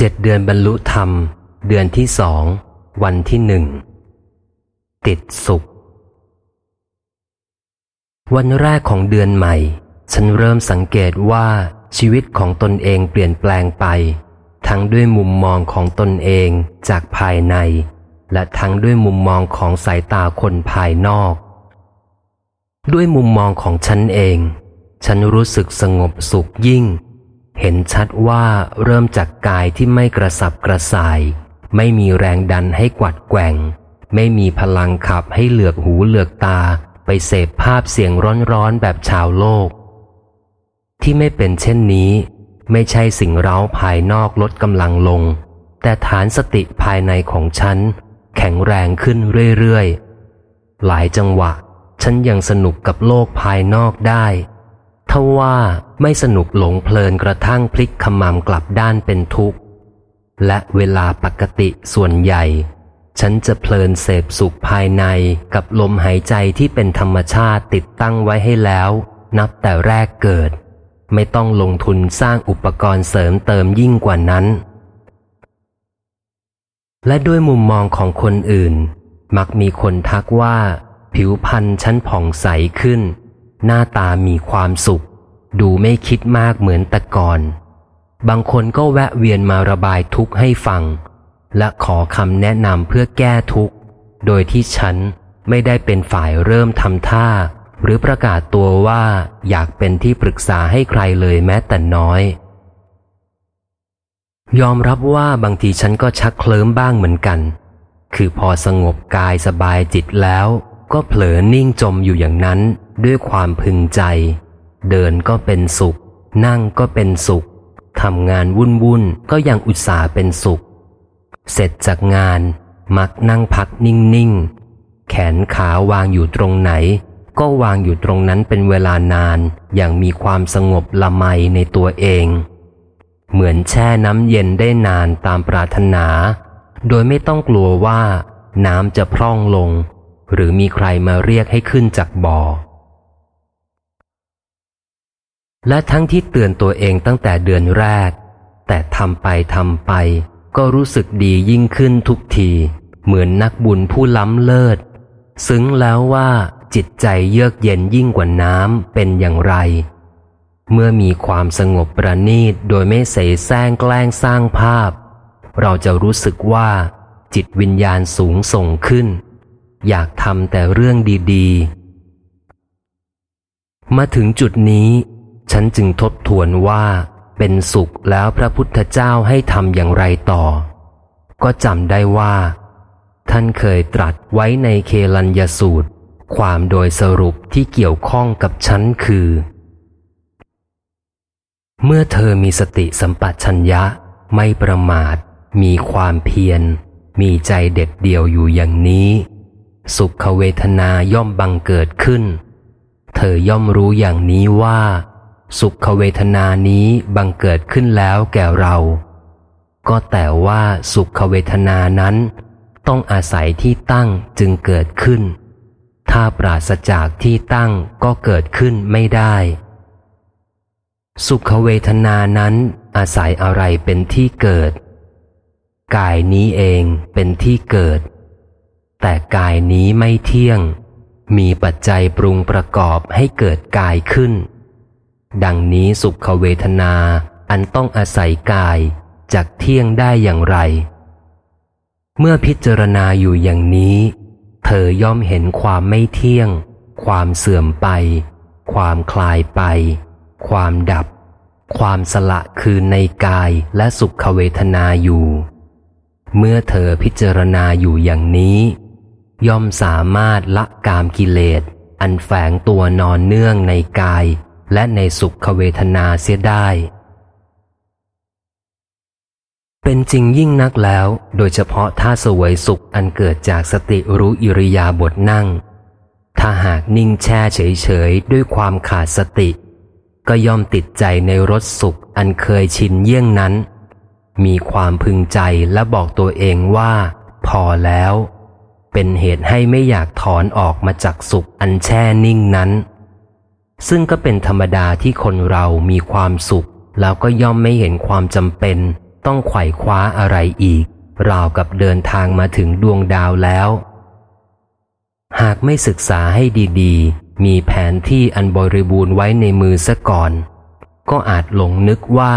เจ็ดเดือนบรรลุธรรม เดือนที่สอง วันที่หนึ่ง ติดสุข วันแรกของเดือนใหม่ ฉันเริ่มสังเกตว่าชีวิตของตนเองเปลี่ยนแปลงไป ทั้งด้วยมุมมองของตนเองจากภายใน และทั้งด้วยมุมมองของสายตาคนภายนอก ด้วยมุมมองของฉันเอง ฉันรู้สึกสงบสุขยิ่ง เห็นชัดว่าเริ่มจากกายที่ไม่กระสับกระส่าย ไม่มีแรงดันให้กวัดแกว่ง ไม่มีพลังขับให้เหลือกหูเหลือกตา ไปเสพภาพเสียงร้อนๆแบบชาวโลก ที่ไม่เป็นเช่นนี้ ไม่ใช่สิ่งเร้าภายนอกลดกำลังลง แต่ฐานสติภายในของฉัน แข็งแรงขึ้นเรื่อยๆ หลายจังหวะ ฉันยังสนุกกับโลกภายนอกได้ ทว่าไม่สนุกหลงเพลินกระทั่งพลิกขมำกลับด้านเป็นทุกข์ และเวลาปกติส่วนใหญ่ ฉันจะเพลินเสพสุขภายในกับลมหายใจที่เป็นธรรมชาติติดตั้งไว้ให้แล้ว นับแต่แรกเกิด ไม่ต้องลงทุนสร้างอุปกรณ์เสริมเติมยิ่งกว่านั้น และด้วยมุมมองของคนอื่น มักมีคนทักว่า ผิวพรรณฉันผ่องใสขึ้น หน้าตามีความสุข ดูไม่คิดมากเหมือนแต่ก่อน บางคนก็แวะเวียนมาระบายทุกข์ให้ฟัง และขอคำแนะนำเพื่อแก้ทุกข์ โดยที่ฉันไม่ได้เป็นฝ่ายเริ่มทำท่า หรือประกาศตัวว่าอยากเป็นที่ปรึกษาให้ใครเลยแม้แต่น้อย ยอมรับว่าบางทีฉันก็ชักเคลิ้มบ้างเหมือนกัน คือพอสงบกายสบายจิตแล้ว ก็เผลอนิ่งจมอยู่อย่างนั้นด้วยความพึงใจ เดินก็เป็นสุข นั่งก็เป็นสุขทำงานวุ่นวุ่นก็ยังอุตส่าห์เป็นสุข เสร็จจากงาน มักนั่งพักนิ่งๆ แขนขาวางอยู่ตรงไหน ก็วางอยู่ตรงนั้นเป็นเวลานาน อย่างมีความสงบละไมในตัวเอง เหมือนแช่น้ำเย็นได้นานตามปรารถนา โดยไม่ต้องกลัวว่า น้ำจะพร่องลง หรือมีใครมาเรียกให้ขึ้นจากบ่อ และทั้งที่เตือนตัวเองตั้งแต่เดือนแรก แต่ทำไปทำไป ก็รู้สึกดียิ่งขึ้นทุกที เหมือนนักบุญผู้ล้ำเลิศ ซึ้งแล้วว่าจิตใจเยือกเย็นยิ่งกว่าน้ำเป็นอย่างไร เมื่อมีความสงบประณีตโดยไม่เสแสร้งแกล้งสร้างภาพ เราจะรู้สึกว่าจิตวิญญาณสูงส่งขึ้น อยากทำแต่เรื่องดีๆ มาถึงจุดนี้ ฉันจึงทบทวนว่า เป็นสุขแล้วพระพุทธเจ้าให้ทำอย่างไรต่อ ก็จำได้ว่า ท่านเคยตรัสไว้ในเคลัญยสูตร ความโดยสรุปที่เกี่ยวข้องกับฉันคือ เมื่อเธอมีสติสัมปชัญญะไม่ประมาท มีความเพียรมีใจเด็ดเดี่ยวอยู่อย่างนี้ สุขเวทนาย่อมบังเกิดขึ้น เธอย่อมรู้อย่างนี้ว่า สุขเวทนานี้บังเกิดขึ้นแล้วแก่เรา ก็แต่ว่าสุขเวทนานั้น ต้องอาศัยที่ตั้งจึงเกิดขึ้น ถ้าปราศจากที่ตั้งก็เกิดขึ้นไม่ได้ สุขเวทนานั้นอาศัยอะไรเป็นที่เกิด กายนี้เองเป็นที่เกิด แต่กายนี้ไม่เที่ยง มีปัจจัยปรุงประกอบให้เกิดกายขึ้น ดังนี้สุขเวทนาอันต้องอาศัยกายจากเที่ยงได้อย่างไร เมื่อพิจารณาอยู่อย่างนี้ เธอย่อมเห็นความไม่เที่ยง ความเสื่อมไป ความคลายไป ความดับ ความสละคือในกายและสุขเวทนาอยู่ เมื่อเธอพิจารณาอยู่อย่างนี้ ย่อมสามารถละกามกิเลส อันแฝงตัวนอนเนื่องในกาย และในสุขเวทนาเสียได้ เป็นจริงยิ่งนักแล้ว โดยเฉพาะถ้าสวยสุขอันเกิดจากสติรู้อิริยาบถนั่ง ถ้าหากนิ่งแช่เฉยๆ ด้วยความขาดสติ ก็ย่อมติดใจในรสสุขอันเคยชินเยี่ยงนั้น มีความพึงใจและบอกตัวเองว่า พอแล้ว เป็นเหตุให้ไม่อยากถอนออกมาจากสุขอันแช่นิ่งนั้น ซึ่งก็เป็นธรรมดาที่คนเรามีความสุข แล้วก็ย่อมไม่เห็นความจำเป็น ต้องไขว่คว้าอะไรอีก ราวกับเดินทางมาถึงดวงดาวแล้ว หากไม่ศึกษาให้ดีๆ มีแผนที่อันบริบูรณ์ไว้ในมือซะก่อน ก็อาจหลงนึกว่า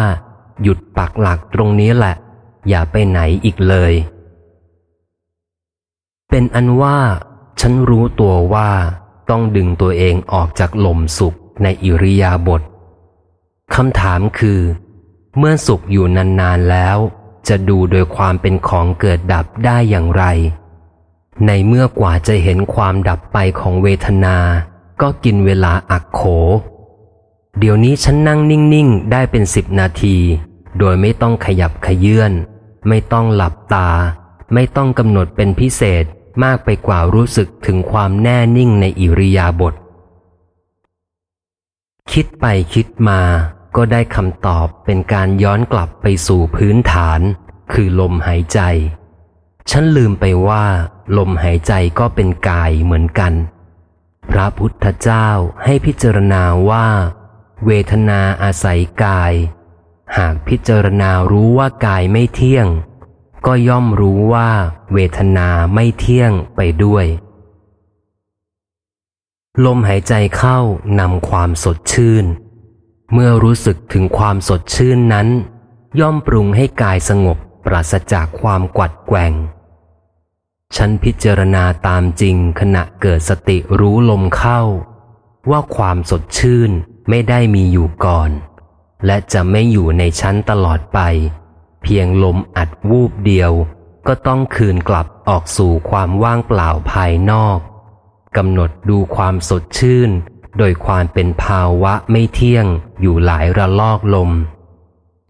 หยุดปักหลักตรงนี้แหละ อย่าไปไหนอีกเลย เป็นอันว่า ฉันรู้ตัวว่าต้องดึงตัวเองออกจากหล่มสุขในอิริยาบถคำถามคือ เมื่อสุขอยู่นานๆแล้ว จะดูโดยความเป็นของเกิดดับได้อย่างไร ในเมื่อกว่าจะเห็นความดับไปของเวทนา ก็กินเวลาอักโข เดี๋ยวนี้ฉันนั่งนิ่งๆ ได้เป็นสิบนาที โดยไม่ต้องขยับขยื่น ไม่ต้องหลับตา ไม่ต้องกำหนดเป็นพิเศษ มากไปกว่ารู้สึกถึงความแน่นิ่งในอิริยาบถคิดไปคิดมาก็ได้คำตอบเป็นการย้อนกลับไปสู่พื้นฐาน คือลมหายใจ ฉันลืมไปว่า ลมหายใจก็เป็นกายเหมือนกัน พระพุทธเจ้าให้พิจารณาว่า เวทนาอาศัยกาย หากพิจารณารู้ว่ากายไม่เที่ยง ก็ย่อมรู้ว่าเวทนาไม่เที่ยงไปด้วย ลมหายใจเข้านำความสดชื่น เมื่อรู้สึกถึงความสดชื่นนั้น ย่อมปรุงให้กายสงบปราศจากความกวัดแกว่ง ฉันพิจารณาตามจริงขณะเกิดสติรู้ลมเข้า ว่าความสดชื่นไม่ได้มีอยู่ก่อน และจะไม่อยู่ในชั้นตลอดไป เพียงลมอัดวูบเดียว ก็ต้องคืนกลับออกสู่ความว่างเปล่าภายนอกกำหนดดูความสดชื่น โดยความเป็นภาวะไม่เที่ยงอยู่หลายระลอกลม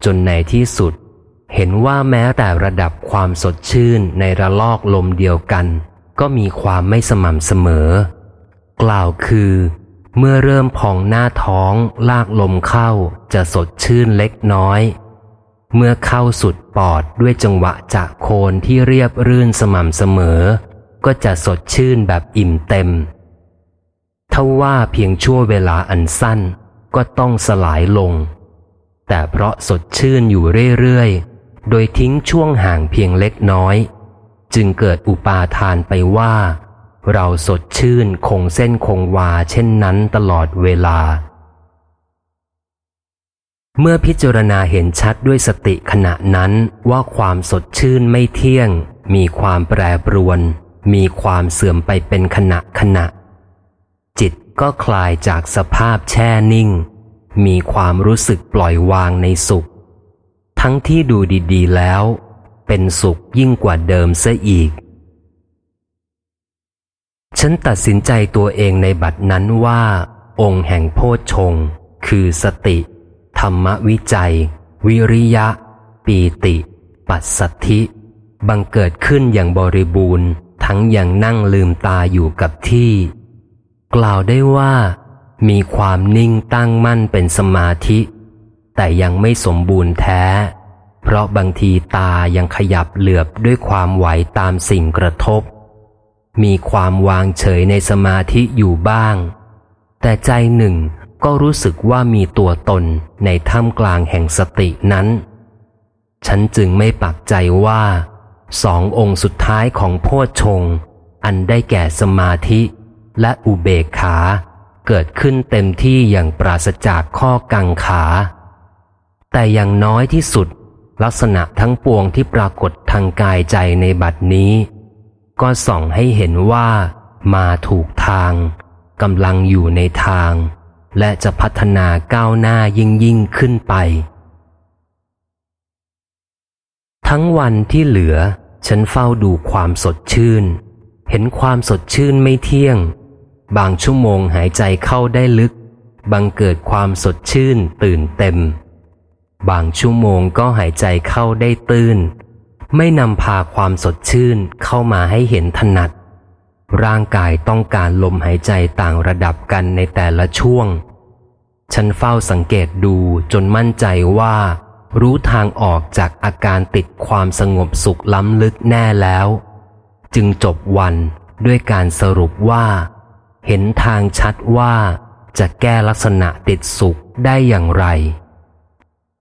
จนในที่สุด เห็นว่าแม้แต่ระดับความสดชื่นในระลอกลมเดียวกัน ก็มีความไม่สม่ำเสมอ กล่าวคือ เมื่อเริ่มพองหน้าท้องลากลมเข้าจะสดชื่นเล็กน้อย เมื่อเข้าสุดปอดด้วยจังหวะจากโคนที่เรียบรื่นสม่ำเสมอ ก็จะสดชื่นแบบอิ่มเต็มถ้าว่าเพียงชั่วเวลาอันสั้นก็ต้องสลายลง แต่เพราะสดชื่นอยู่เรื่อยๆ โดยทิ้งช่วงห่างเพียงเล็กน้อย จึงเกิดอุปาทานไปว่า เราสดชื่นคงเส้นคงวาเช่นนั้นตลอดเวลา เมื่อพิจารณาเห็นชัดด้วยสติขณะนั้นว่าความสดชื่นไม่เที่ยง มีความแปรปรวน มีความเสื่อมไปเป็นขณะขณะ จิตก็คลายจากสภาพแช่นิ่ง มีความรู้สึกปล่อยวางในสุข ทั้งที่ดูดีๆแล้ว เป็นสุขยิ่งกว่าเดิมเสียอีก ฉันตัดสินใจตัวเองในบัดนั้นว่า องค์แห่งโพชฌงคือสติ ธรรมวิจัย วิริยะ ปีติ ปัสสัทธิ บังเกิดขึ้นอย่างบริบูรณ์ ทั้งอย่างนั่งลืมตาอยู่กับที่ กล่าวได้ว่า มีความนิ่งตั้งมั่นเป็นสมาธิ แต่ยังไม่สมบูรณ์แท้ เพราะบางทีตายังขยับเหลือบด้วยความไหวตามสิ่งกระทบ มีความวางเฉยในสมาธิอยู่บ้าง แต่ใจหนึ่ง ก็รู้สึกว่ามีตัวตนในถ้ำกลางแห่งสตินั้น ฉันจึงไม่ปักใจว่าสององค์สุดท้ายของโพชฌงอันได้แก่สมาธิและอุเบกขา เกิดขึ้นเต็มที่อย่างปราศจากข้อกังขา แต่อย่างน้อยที่สุด ลักษณะทั้งปวงที่ปรากฏทางกายใจในบัดนี้ ก็ส่องให้เห็นว่ามาถูกทางกำลังอยู่ในทาง และจะพัฒนาก้าวหน้ายิ่งยิ่งขึ้นไป ทั้งวันที่เหลือ ฉันเฝ้าดูความสดชื่น เห็นความสดชื่นไม่เที่ยง บางชั่วโมงหายใจเข้าได้ลึก บังเกิดความสดชื่นตื่นเต็ม บางชั่วโมงก็หายใจเข้าได้ตื้น ไม่นำพาความสดชื่นเข้ามาให้เห็นถนัด ร่างกายต้องการลมหายใจต่างระดับกันในแต่ละช่วง ฉันเฝ้าสังเกตดูจนมั่นใจว่า รู้ทางออกจากอาการติดความสงบสุขล้ำลึกแน่แล้ว จึงจบวันด้วยการสรุปว่า เห็นทางชัดว่าจะแก้ลักษณะติดสุขได้อย่างไร